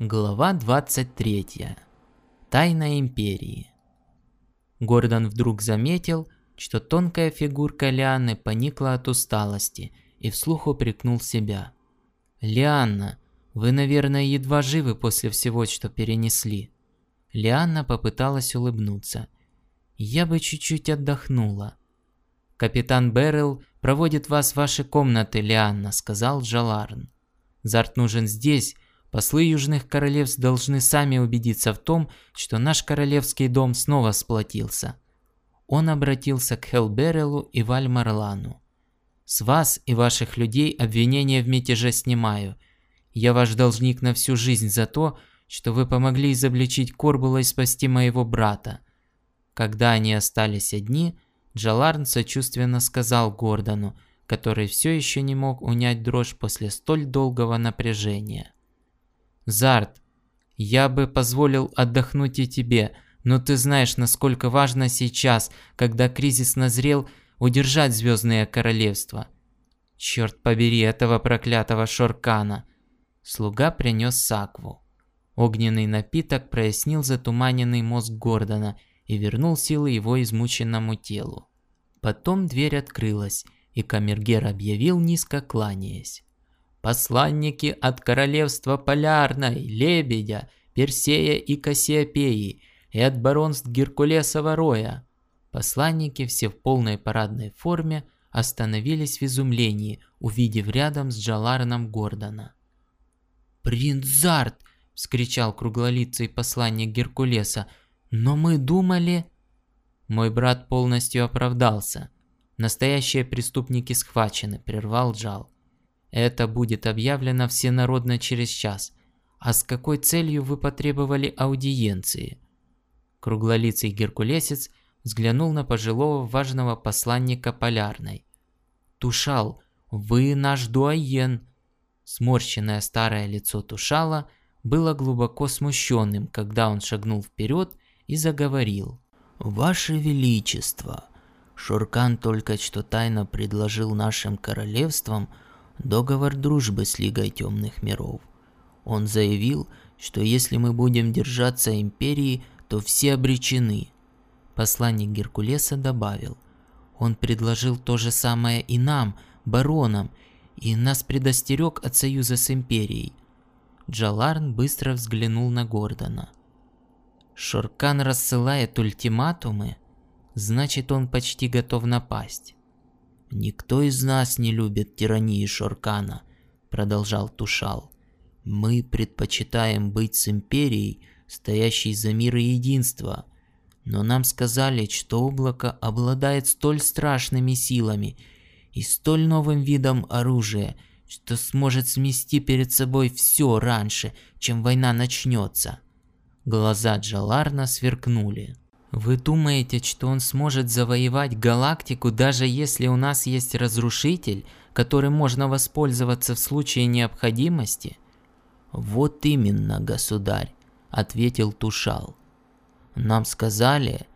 Глава 23. Тайна Империи. Гордон вдруг заметил, что тонкая фигурка Лианы поникла от усталости и вслух упрекнул себя. «Лианна, вы, наверное, едва живы после всего, что перенесли». Лианна попыталась улыбнуться. «Я бы чуть-чуть отдохнула». «Капитан Беррелл проводит вас в ваши комнаты, Лианна», — сказал Джаларн. «Зарт нужен здесь, Послы Южных Королевств должны сами убедиться в том, что наш королевский дом снова сплотился. Он обратился к Хелберелу и Вальмарлану. «С вас и ваших людей обвинения в мятеже снимаю. Я ваш должник на всю жизнь за то, что вы помогли изобличить Корбула и спасти моего брата». Когда они остались одни, Джаларн сочувственно сказал Гордону, который все еще не мог унять дрожь после столь долгого напряжения. Зарт, я бы позволил отдохнуть и тебе, но ты знаешь, насколько важно сейчас, когда кризис назрел, удержать Звездное Королевство. Черт побери этого проклятого Шоркана. Слуга принес сакву. Огненный напиток прояснил затуманенный мозг Гордона и вернул силы его измученному телу. Потом дверь открылась, и камергер объявил, низко кланяясь посланники от королевства Полярной, Лебедя, Персея и Кассиопеи, и от баронств Геркулесова Роя. Посланники все в полной парадной форме остановились в изумлении, увидев рядом с Джаларном Гордона. «Принц Зарт!» – вскричал круглолицый посланник Геркулеса. «Но мы думали...» Мой брат полностью оправдался. Настоящие преступники схвачены, прервал Джал. Это будет объявлено всенародно через час. А с какой целью вы потребовали аудиенции? Круглолицый геркулесец взглянул на пожилого важного посланника Полярной. «Тушал, вы наш дуаен!» Сморщенное старое лицо Тушала было глубоко смущенным, когда он шагнул вперед и заговорил. «Ваше Величество, Шуркан только что тайно предложил нашим королевствам – договор дружбы с Лигой Темных Миров. Он заявил, что если мы будем держаться Империи, то все обречены. Посланник Геркулеса добавил, он предложил то же самое и нам, баронам, и нас предостерег от союза с Империей. Джаларн быстро взглянул на Гордона. Шоркан рассылает ультиматумы, значит он почти готов напасть. «Никто из нас не любит тирании Шоркана», — продолжал Тушал. «Мы предпочитаем быть с Империей, стоящей за мир и единство. Но нам сказали, что облако обладает столь страшными силами и столь новым видом оружия, что сможет смести перед собой все раньше, чем война начнется». Глаза Джаларна сверкнули. Вы думаете, что он сможет завоевать галактику, даже если у нас есть разрушитель, которым можно воспользоваться в случае необходимости? Вот именно, государь, ответил Тушал. Нам сказали,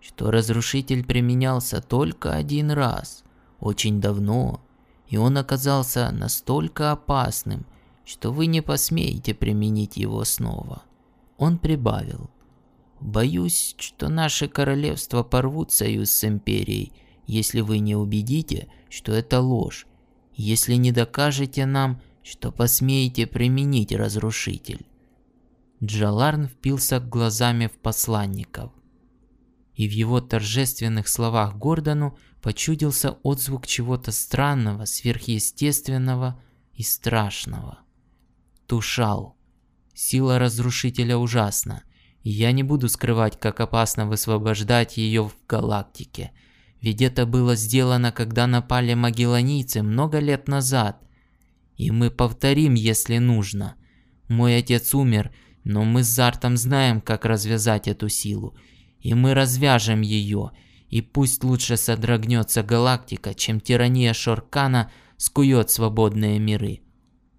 что разрушитель применялся только один раз, очень давно, и он оказался настолько опасным, что вы не посмеете применить его снова. Он прибавил – Боюсь, что наши королевства порвут союз с империей, если вы не убедите, что это ложь, если не докажете нам, что посмеете применить разрушитель. Джаларн впился глазами в посланников. И в его торжественных словах Гордону почудился отзвук чего-то странного, сверхъестественного и страшного. Тушал. Сила разрушителя ужасна, я не буду скрывать, как опасно высвобождать ее в галактике. Ведь это было сделано, когда напали магелланийцы много лет назад. И мы повторим, если нужно. Мой отец умер, но мы с Зартом знаем, как развязать эту силу. И мы развяжем ее. И пусть лучше содрогнется галактика, чем тирания Шоркана скует свободные миры.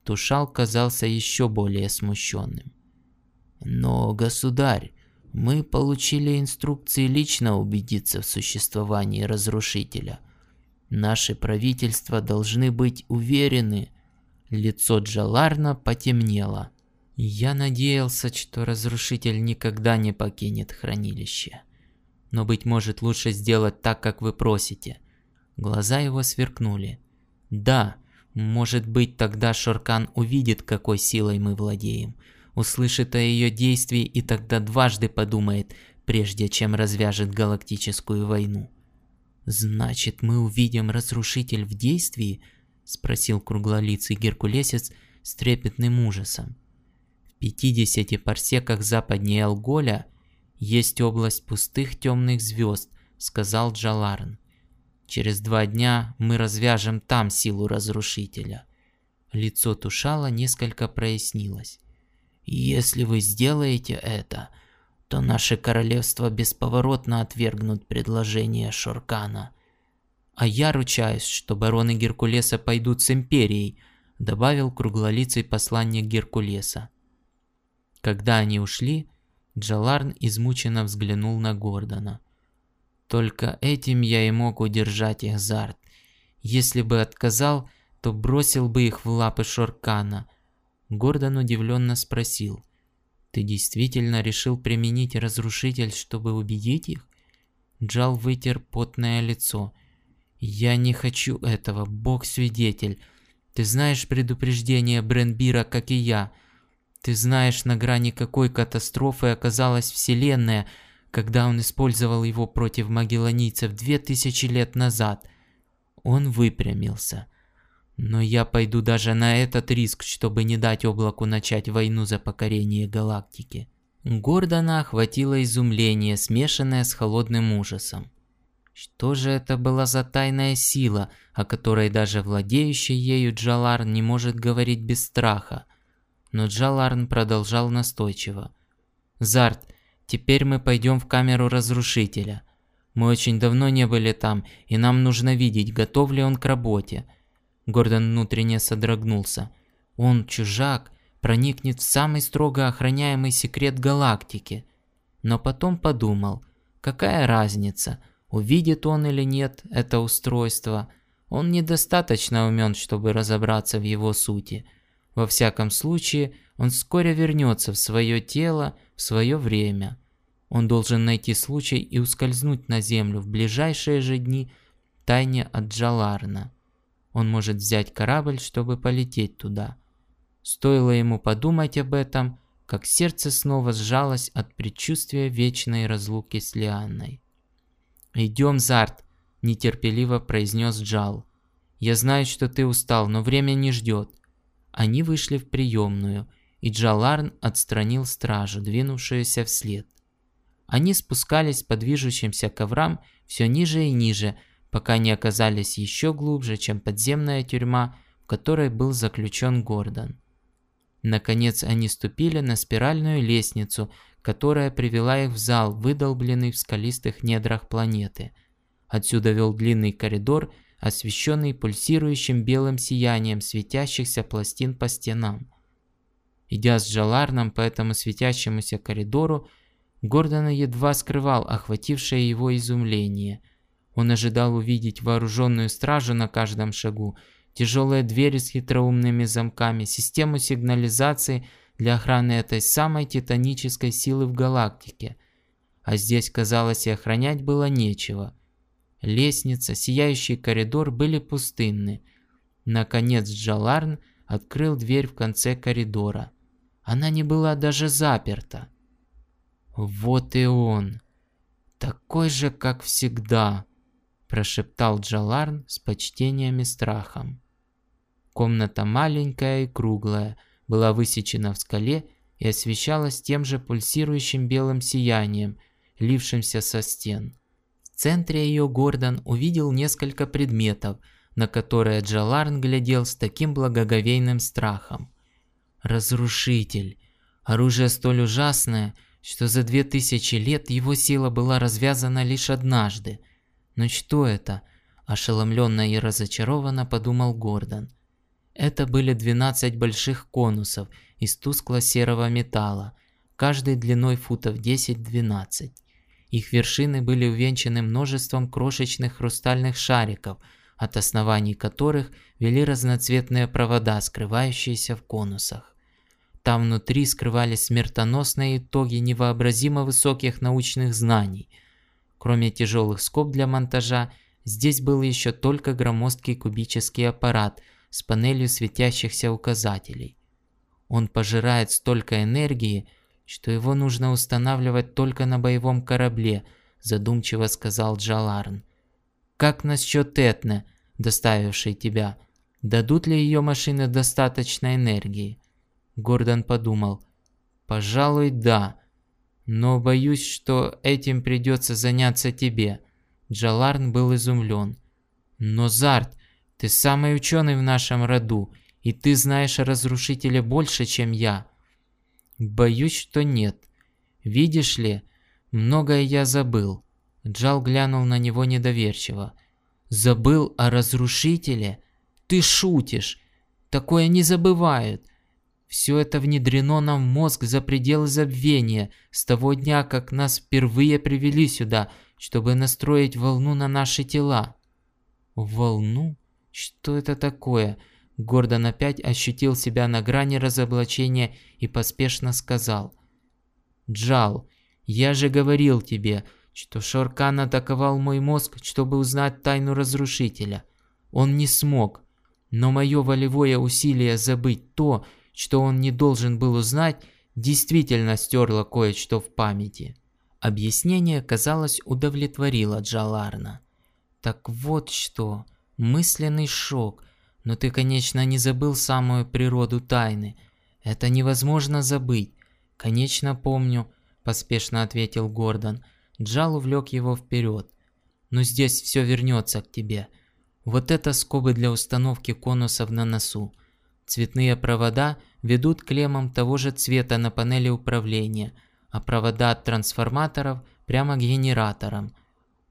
Тушал казался еще более смущенным. Но, государь, мы получили инструкции лично убедиться в существовании разрушителя. Наши правительства должны быть уверены. Лицо Джаларна потемнело. Я надеялся, что разрушитель никогда не покинет хранилище. Но, быть может, лучше сделать так, как вы просите. Глаза его сверкнули. Да, может быть, тогда Шоркан увидит, какой силой мы владеем. Услышит о ее действии и тогда дважды подумает, прежде чем развяжет галактическую войну. «Значит, мы увидим разрушитель в действии?» – спросил круглолицый геркулесец с трепетным ужасом. 50 парсеках западнее Алголя есть область пустых темных звезд, сказал Джаларн. Через два дня мы развяжем там силу разрушителя. Лицо Тушала несколько прояснилось. Если вы сделаете это, то наше королевство бесповоротно отвергнут предложение Шоркана. А я ручаюсь, что бароны Геркулеса пойдут с империей, добавил круглолицый посланник Геркулеса. Когда они ушли, Джаларн измученно взглянул на Гордона. Только этим я и мог удержать их зарт. Если бы отказал, то бросил бы их в лапы Шоркана. Гордон удивленно спросил. «Ты действительно решил применить разрушитель, чтобы убедить их?» Джал вытер потное лицо. «Я не хочу этого, бог свидетель. Ты знаешь предупреждение Бренбира, как и я. Ты знаешь, на грани какой катастрофы оказалась Вселенная, когда он использовал его против магелланийцев две тысячи лет назад. Он выпрямился. Но я пойду даже на этот риск, чтобы не дать облаку начать войну за покорение галактики. Гордона охватило изумление, смешанное с холодным ужасом. Что же это была за тайная сила, о которой даже владеющий ею Джалар не может говорить без страха? но Джаларн продолжал настойчиво. «Зарт, теперь мы пойдем в камеру разрушителя. Мы очень давно не были там, и нам нужно видеть, готов ли он к работе». Гордон внутренне содрогнулся. «Он, чужак, проникнет в самый строго охраняемый секрет галактики». Но потом подумал, какая разница, увидит он или нет это устройство. Он недостаточно умен, чтобы разобраться в его сути – во всяком случае, он вскоре вернется в свое тело, в свое время. Он должен найти случай и ускользнуть на землю в ближайшие же дни тайне от Джаларна. Он может взять корабль, чтобы полететь туда. Стоило ему подумать об этом, как сердце снова сжалось от предчувствия вечной разлуки с Лианной. «Идем, Зарт!» – нетерпеливо произнес Джал. «Я знаю, что ты устал, но время не ждет. Они вышли в приемную, и Джаларн отстранил стражу, двинувшуюся вслед. Они спускались по движущимся коврам все ниже и ниже, пока не оказались еще глубже, чем подземная тюрьма, в которой был заключен Гордон. Наконец они ступили на спиральную лестницу, которая привела их в зал, выдолбленный в скалистых недрах планеты. Отсюда вел длинный коридор, освещенный пульсирующим белым сиянием светящихся пластин по стенам. Идя с Джаларном по этому светящемуся коридору, Гордона едва скрывал охватившее его изумление. Он ожидал увидеть вооруженную стражу на каждом шагу, тяжелые двери с хитроумными замками, систему сигнализации для охраны этой самой титанической силы в галактике. А здесь, казалось, и охранять было нечего – Лестница, сияющий коридор были пустынны. Наконец Джаларн открыл дверь в конце коридора. Она не была даже заперта. «Вот и он! Такой же, как всегда!» Прошептал Джаларн с почтением и страхом. Комната маленькая и круглая, была высечена в скале и освещалась тем же пульсирующим белым сиянием, лившимся со стен. В центре ее Гордон увидел несколько предметов, на которые Джаларн глядел с таким благоговейным страхом. Разрушитель. Оружие столь ужасное, что за две тысячи лет его сила была развязана лишь однажды. Но что это? Ошеломленно и разочарованно подумал Гордон. Это были 12 больших конусов из тускло-серого металла, каждый длиной футов 10-12. Их вершины были увенчаны множеством крошечных хрустальных шариков, от оснований которых вели разноцветные провода, скрывающиеся в конусах. Там внутри скрывались смертоносные итоги невообразимо высоких научных знаний. Кроме тяжелых скоб для монтажа, здесь был еще только громоздкий кубический аппарат с панелью светящихся указателей. Он пожирает столько энергии, что его нужно устанавливать только на боевом корабле, задумчиво сказал Джаларн. Как насчет Этны, доставившей тебя? Дадут ли ее машины достаточно энергии? Гордон подумал. Пожалуй, да. Но боюсь, что этим придется заняться тебе. Джаларн был изумлен. Но Зарт, ты самый ученый в нашем роду, и ты знаешь о разрушителе больше, чем я. Боюсь, что нет. Видишь ли, многое я забыл. Джал глянул на него недоверчиво. Забыл о разрушителе? Ты шутишь. Такое не забывают. Все это внедрено нам в мозг за пределы забвения с того дня, как нас впервые привели сюда, чтобы настроить волну на наши тела. Волну? Что это такое? Гордон опять ощутил себя на грани разоблачения и поспешно сказал. «Джал, я же говорил тебе, что Шоркан атаковал мой мозг, чтобы узнать тайну Разрушителя. Он не смог, но мое волевое усилие забыть то, что он не должен был узнать, действительно стерло кое-что в памяти. Объяснение, казалось, удовлетворило Джаларна. Так вот что, мысленный шок. Но ты, конечно, не забыл самую природу тайны. Это невозможно забыть. Конечно, помню, поспешно ответил Гордон. Джал увлек его вперед. Но здесь все вернется к тебе. Вот это скобы для установки конусов на носу. Цветные провода ведут клеммам того же цвета на панели управления, а провода от трансформаторов прямо к генераторам.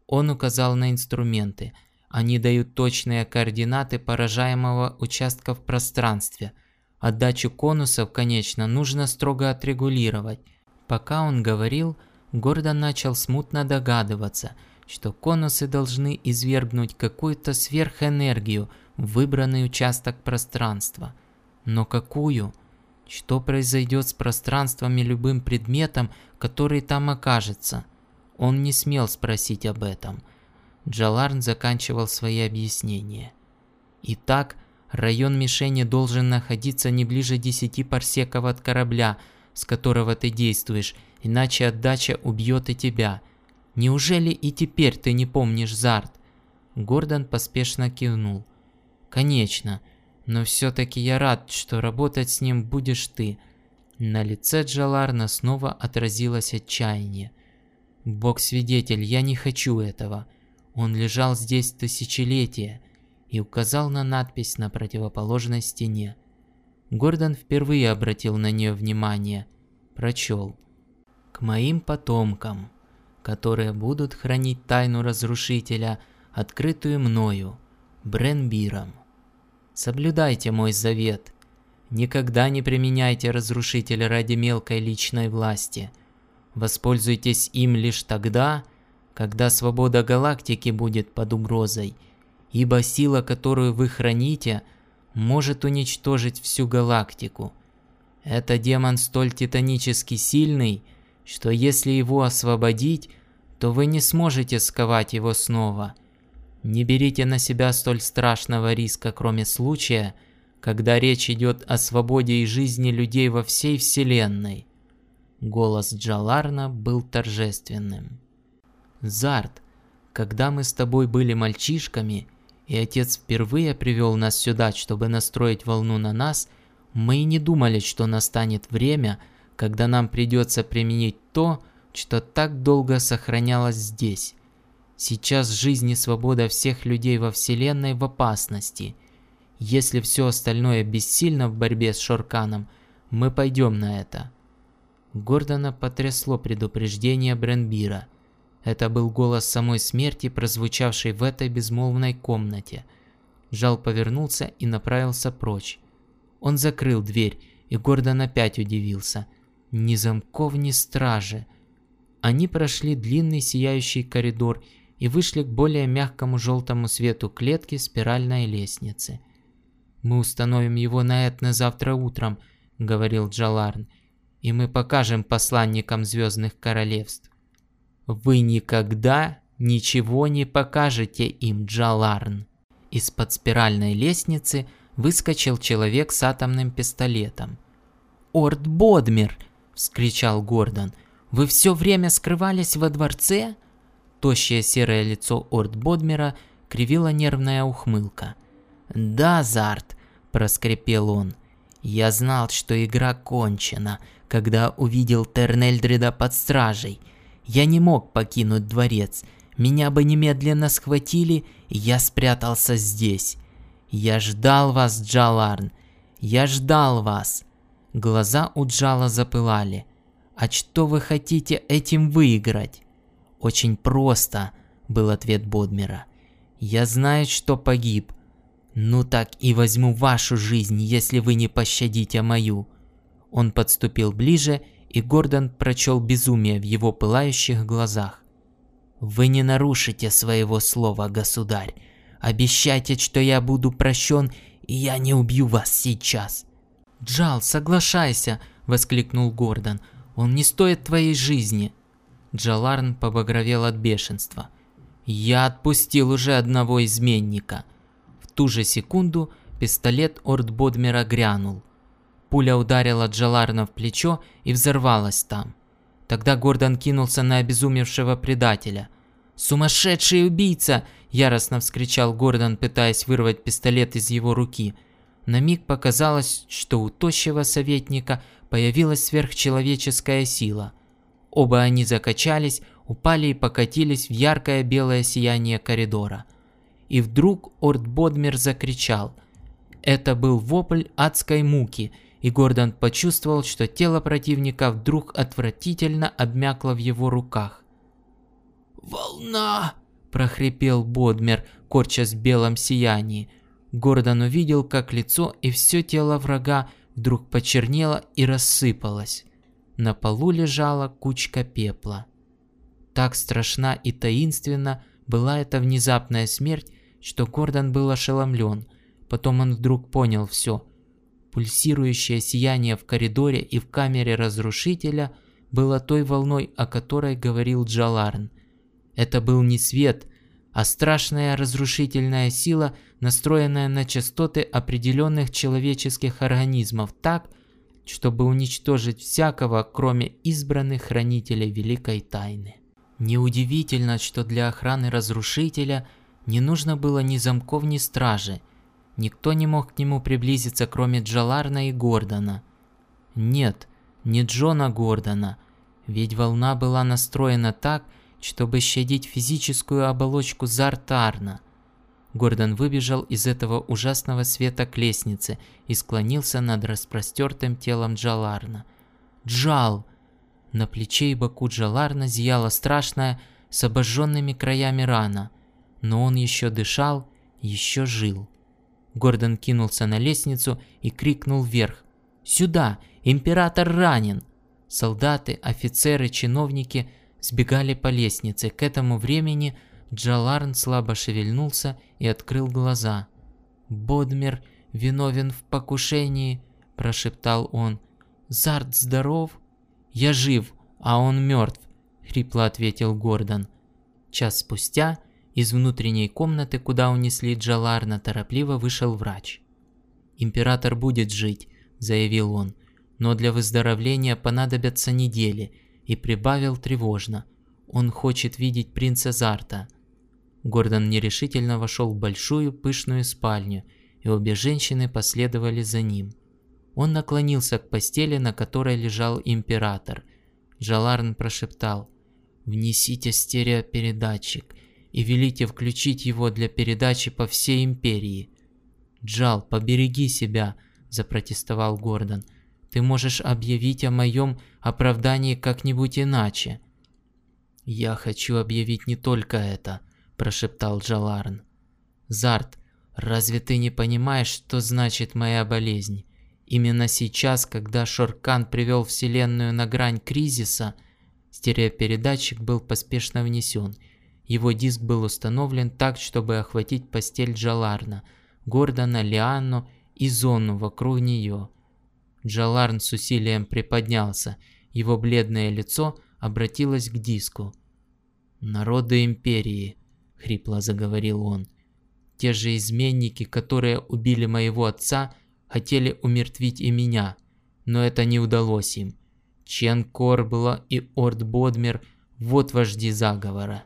Он указал на инструменты. Они дают точные координаты поражаемого участка в пространстве. Отдачу конусов, конечно, нужно строго отрегулировать. Пока он говорил, Гордон начал смутно догадываться, что конусы должны извергнуть какую-то сверхэнергию в выбранный участок пространства – но какую? Что произойдет с пространством и любым предметом, который там окажется? Он не смел спросить об этом. Джаларн заканчивал свои объяснения. Итак, район мишени должен находиться не ближе 10 парсеков от корабля, с которого ты действуешь, иначе отдача убьет и тебя. Неужели и теперь ты не помнишь Зарт? Гордон поспешно кивнул. Конечно, но все-таки я рад, что работать с ним будешь ты. На лице Джаларна снова отразилось отчаяние. Бог свидетель, я не хочу этого. Он лежал здесь тысячелетия и указал на надпись на противоположной стене. Гордон впервые обратил на нее внимание. Прочел. «К моим потомкам, которые будут хранить тайну Разрушителя, открытую мною, Бренбиром. Соблюдайте мой завет. Никогда не применяйте разрушителя ради мелкой личной власти. Воспользуйтесь им лишь тогда, когда свобода галактики будет под угрозой, ибо сила, которую вы храните, может уничтожить всю галактику. Это демон столь титанически сильный, что если его освободить, то вы не сможете сковать его снова – не берите на себя столь страшного риска, кроме случая, когда речь идет о свободе и жизни людей во всей Вселенной. Голос Джаларна был торжественным. Зарт, когда мы с тобой были мальчишками, и отец впервые привел нас сюда, чтобы настроить волну на нас, мы и не думали, что настанет время, когда нам придется применить то, что так долго сохранялось здесь. Сейчас жизнь и свобода всех людей во Вселенной в опасности. Если все остальное бессильно в борьбе с Шорканом, мы пойдем на это. Гордона потрясло предупреждение Бренбира. Это был голос самой смерти, прозвучавший в этой безмолвной комнате. Жал повернулся и направился прочь. Он закрыл дверь, и Гордон опять удивился. Ни замков, ни стражи. Они прошли длинный сияющий коридор и вышли к более мягкому желтому свету клетки спиральной лестницы. «Мы установим его на Этне завтра утром», — говорил Джаларн, — «и мы покажем посланникам Звездных Королевств». «Вы никогда ничего не покажете им, Джаларн». Из-под спиральной лестницы выскочил человек с атомным пистолетом. «Орд Бодмер!» – вскричал Гордон. «Вы все время скрывались во дворце?» Тощее серое лицо Орд Бодмера кривила нервная ухмылка. «Да, Зарт!» – проскрипел он. «Я знал, что игра кончена, когда увидел Тернельдрида под стражей. Я не мог покинуть дворец, меня бы немедленно схватили, и я спрятался здесь. Я ждал вас, Джаларн. Я ждал вас. Глаза у Джала запылали. А что вы хотите этим выиграть? Очень просто, был ответ Бодмера. Я знаю, что погиб. Ну так и возьму вашу жизнь, если вы не пощадите мою. Он подступил ближе, и Гордон прочел безумие в его пылающих глазах. Вы не нарушите своего слова, государь. Обещайте, что я буду прощен, и я не убью вас сейчас. Джал, соглашайся, воскликнул Гордон. Он не стоит твоей жизни. Джаларн побагровел от бешенства. Я отпустил уже одного изменника. В ту же секунду пистолет Ордбодмера грянул. Пуля ударила Джаларна в плечо и взорвалась там. Тогда Гордон кинулся на обезумевшего предателя. «Сумасшедший убийца!» – яростно вскричал Гордон, пытаясь вырвать пистолет из его руки. На миг показалось, что у тощего советника появилась сверхчеловеческая сила. Оба они закачались, упали и покатились в яркое белое сияние коридора. И вдруг Орд Бодмер закричал. Это был вопль адской муки – и Гордон почувствовал, что тело противника вдруг отвратительно обмякло в его руках. «Волна!» – прохрипел Бодмер, корчась в белом сиянии. Гордон увидел, как лицо и все тело врага вдруг почернело и рассыпалось. На полу лежала кучка пепла. Так страшна и таинственна была эта внезапная смерть, что Гордон был ошеломлен. Потом он вдруг понял все – Пульсирующее сияние в коридоре и в камере разрушителя было той волной, о которой говорил Джаларн. Это был не свет, а страшная разрушительная сила, настроенная на частоты определенных человеческих организмов так, чтобы уничтожить всякого, кроме избранных хранителей Великой Тайны. Неудивительно, что для охраны разрушителя не нужно было ни замков, ни стражи – Никто не мог к нему приблизиться, кроме Джаларна и Гордона. Нет, не Джона Гордона, ведь волна была настроена так, чтобы щадить физическую оболочку Зартарна. Гордон выбежал из этого ужасного света к лестнице и склонился над распростертым телом Джаларна. «Джал!» На плече и боку Джаларна зияла страшная, с обожженными краями рана, но он еще дышал, еще жил. Гордон кинулся на лестницу и крикнул вверх. «Сюда! Император ранен!» Солдаты, офицеры, чиновники сбегали по лестнице. К этому времени Джаларн слабо шевельнулся и открыл глаза. «Бодмер виновен в покушении», – прошептал он. «Зарт здоров?» «Я жив, а он мертв», – хрипло ответил Гордон. Час спустя – из внутренней комнаты, куда унесли Джаларна, торопливо вышел врач. «Император будет жить», – заявил он, – «но для выздоровления понадобятся недели», и прибавил тревожно. «Он хочет видеть принца Зарта». Гордон нерешительно вошел в большую пышную спальню, и обе женщины последовали за ним. Он наклонился к постели, на которой лежал император. Джаларн прошептал «Внесите стереопередатчик и велите включить его для передачи по всей империи. «Джал, побереги себя», – запротестовал Гордон. «Ты можешь объявить о моем оправдании как-нибудь иначе». «Я хочу объявить не только это», – прошептал Джаларн. «Зарт, разве ты не понимаешь, что значит моя болезнь? Именно сейчас, когда Шоркан привел Вселенную на грань кризиса, стереопередатчик был поспешно внесен – его диск был установлен так, чтобы охватить постель Джаларна, Гордона, Лианну и зону вокруг нее. Джаларн с усилием приподнялся. Его бледное лицо обратилось к диску. «Народы Империи», — хрипло заговорил он. «Те же изменники, которые убили моего отца, хотели умертвить и меня, но это не удалось им. Чен Корбла и Орд Бодмер – вот вожди заговора.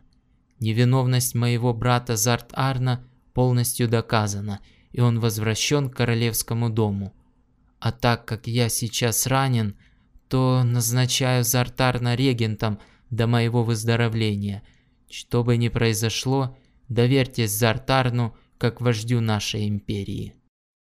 Невиновность моего брата Зарт Арна полностью доказана, и он возвращен к королевскому дому. А так как я сейчас ранен, то назначаю Зартарна регентом до моего выздоровления. Что бы ни произошло, доверьтесь Зартарну как вождю нашей империи.